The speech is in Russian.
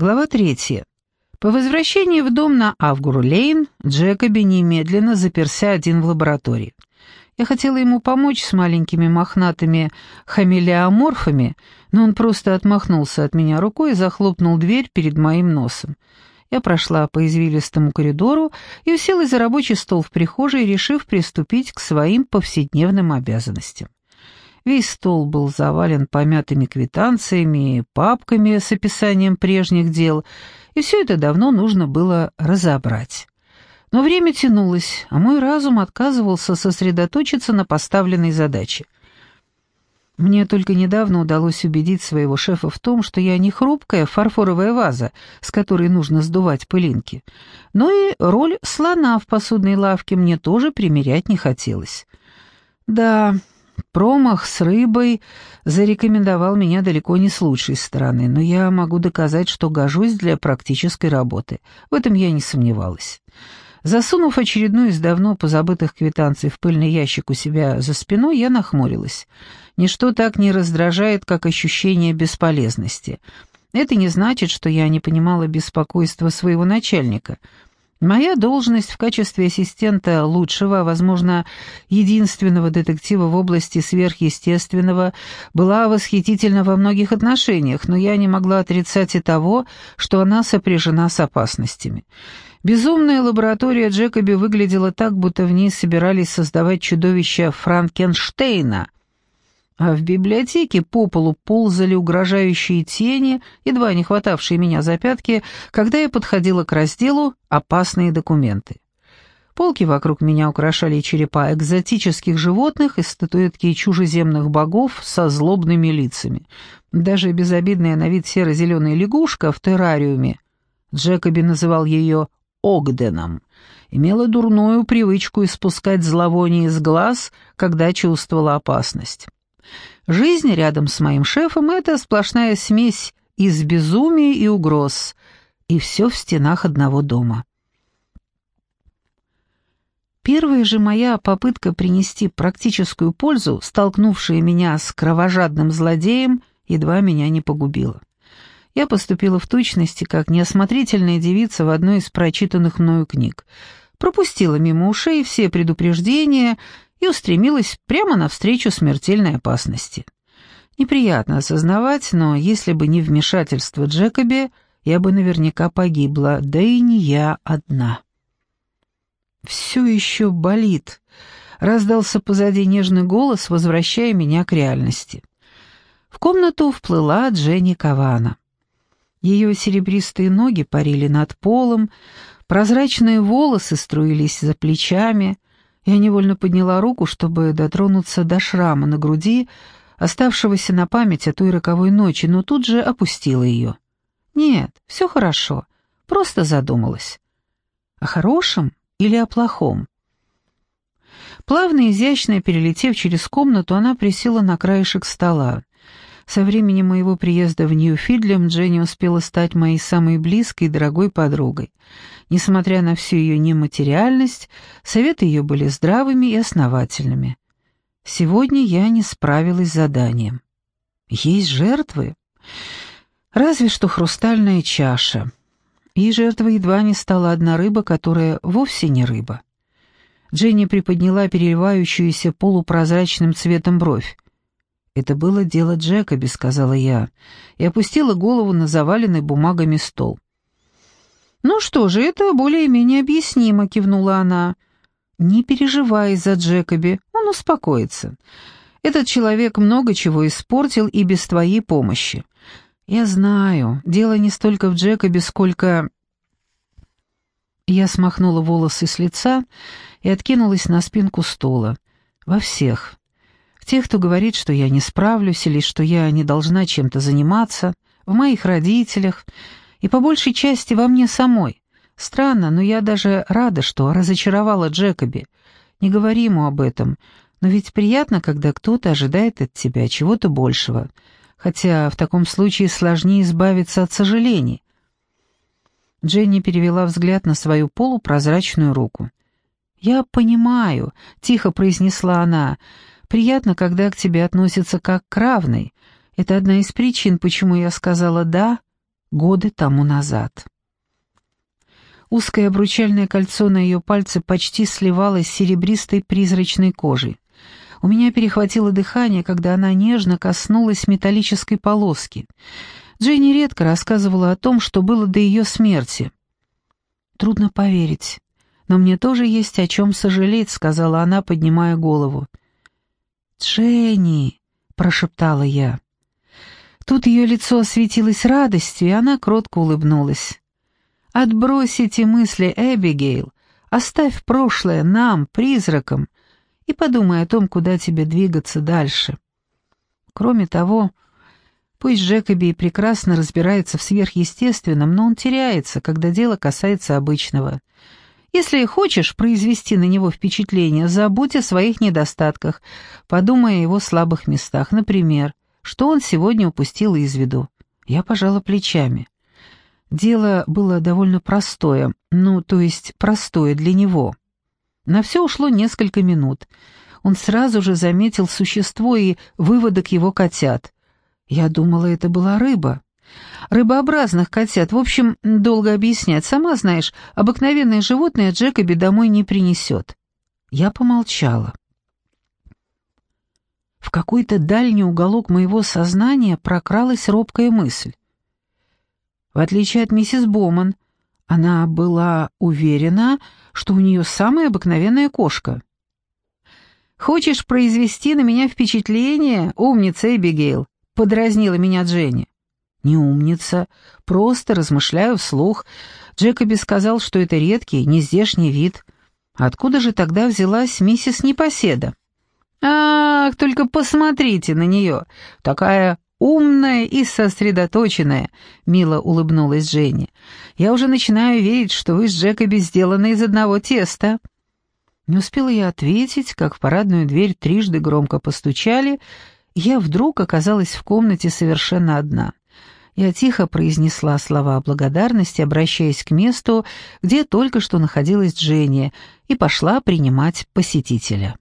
Глава третья. По возвращении в дом на Авгуру-Лейн Джекоби немедленно заперся один в лаборатории. Я хотела ему помочь с маленькими мохнатыми хамелеоморфами, но он просто отмахнулся от меня рукой и захлопнул дверь перед моим носом. Я прошла по извилистому коридору и уселась за рабочий стол в прихожей, решив приступить к своим повседневным обязанностям. Весь стол был завален помятыми квитанциями и папками с описанием прежних дел, и все это давно нужно было разобрать. Но время тянулось, а мой разум отказывался сосредоточиться на поставленной задаче. Мне только недавно удалось убедить своего шефа в том, что я не хрупкая фарфоровая ваза, с которой нужно сдувать пылинки, но и роль слона в посудной лавке мне тоже примерять не хотелось. Да, Промах с рыбой зарекомендовал меня далеко не с лучшей стороны, но я могу доказать, что гожусь для практической работы. В этом я не сомневалась. Засунув очередную из давно позабытых квитанций в пыльный ящик у себя за спиной, я нахмурилась. Ничто так не раздражает, как ощущение бесполезности. Это не значит, что я не понимала беспокойства своего начальника — Моя должность в качестве ассистента лучшего, возможно, единственного детектива в области сверхъестественного была восхитительна во многих отношениях, но я не могла отрицать и того, что она сопряжена с опасностями. Безумная лаборатория Джекоби выглядела так, будто в ней собирались создавать чудовище Франкенштейна — а в библиотеке по полу ползали угрожающие тени, едва не хватавшие меня за пятки, когда я подходила к разделу «Опасные документы». Полки вокруг меня украшали черепа экзотических животных и статуэтки чужеземных богов со злобными лицами. Даже безобидная на вид серо-зеленая лягушка в террариуме, Джекоби называл ее Огденом, имела дурную привычку испускать зловоние из глаз, когда чувствовала опасность. Жизнь рядом с моим шефом — это сплошная смесь из безумия и угроз, и все в стенах одного дома. Первая же моя попытка принести практическую пользу, столкнувшая меня с кровожадным злодеем, едва меня не погубила. Я поступила в точности, как неосмотрительная девица в одной из прочитанных мною книг. Пропустила мимо ушей все предупреждения и устремилась прямо навстречу смертельной опасности. Неприятно осознавать, но если бы не вмешательство Джекоби, я бы наверняка погибла, да и не я одна. «Все еще болит», — раздался позади нежный голос, возвращая меня к реальности. В комнату вплыла Дженни Кавана. Ее серебристые ноги парили над полом, прозрачные волосы струились за плечами, я невольно подняла руку, чтобы дотронуться до шрама на груди, оставшегося на память о той роковой ночи, но тут же опустила ее. Нет, все хорошо, просто задумалась. О хорошем или о плохом? Плавно и изящно перелетев через комнату, она присела на краешек стола. Со времени моего приезда в Нью-Фидлем Дженни успела стать моей самой близкой и дорогой подругой. Несмотря на всю ее нематериальность, советы ее были здравыми и основательными. Сегодня я не справилась с заданием. Есть жертвы? Разве что хрустальная чаша. И жертвой едва не стала одна рыба, которая вовсе не рыба. Дженни приподняла переливающуюся полупрозрачным цветом бровь. «Это было дело Джекоби», — сказала я, и опустила голову на заваленный бумагами стол. «Ну что же, это более-менее объяснимо», — кивнула она. «Не переживай за Джекоби, он успокоится. Этот человек много чего испортил и без твоей помощи. Я знаю, дело не столько в Джекобе, сколько...» Я смахнула волосы с лица и откинулась на спинку стула. «Во всех, Тех, кто говорит, что я не справлюсь или что я не должна чем-то заниматься, в моих родителях и по большей части во мне самой. Странно, но я даже рада, что разочаровала Джекоби. Не говори ему об этом, но ведь приятно, когда кто-то ожидает от тебя чего-то большего, хотя в таком случае сложнее избавиться от сожалений. Дженни перевела взгляд на свою полупрозрачную руку. «Я понимаю», — тихо произнесла она, — Приятно, когда к тебе относятся как к равной. Это одна из причин, почему я сказала «да», годы тому назад. Узкое обручальное кольцо на ее пальце почти сливалось с серебристой призрачной кожей. У меня перехватило дыхание, когда она нежно коснулась металлической полоски. Дженни редко рассказывала о том, что было до ее смерти. «Трудно поверить, но мне тоже есть о чем сожалеть», — сказала она, поднимая голову. «Дженни!» — прошептала я. Тут ее лицо осветилось радостью, и она кротко улыбнулась. «Отбрось эти мысли, Эбигейл, оставь прошлое нам, призракам, и подумай о том, куда тебе двигаться дальше. Кроме того, пусть Джекоби и прекрасно разбирается в сверхъестественном, но он теряется, когда дело касается обычного. Если хочешь произвести на него впечатление, забудь о своих недостатках, подумай о его слабых местах, например, что он сегодня упустил из виду. Я пожала плечами. Дело было довольно простое, ну, то есть простое для него. На все ушло несколько минут. Он сразу же заметил существо и выводок его котят. Я думала, это была рыба. Рыбообразных котят, в общем, долго объяснять. Сама знаешь, обыкновенное животное Джекоби домой не принесет. Я помолчала. В какой-то дальний уголок моего сознания прокралась робкая мысль. В отличие от миссис Боман, она была уверена, что у нее самая обыкновенная кошка. «Хочешь произвести на меня впечатление, умница Эбигейл?» — подразнила меня Дженни. «Не умница, просто размышляю вслух. Джекоби сказал, что это редкий, нездешний вид. Откуда же тогда взялась миссис Непоседа?» «Ах, только посмотрите на нее! Такая умная и сосредоточенная», — мило улыбнулась Дженни. «Я уже начинаю верить, что вы с Джекоби сделаны из одного теста». Не успела я ответить, как в парадную дверь трижды громко постучали, и я вдруг оказалась в комнате совершенно одна. Я тихо произнесла слова благодарности, обращаясь к месту, где только что находилась Дженни, и пошла принимать посетителя.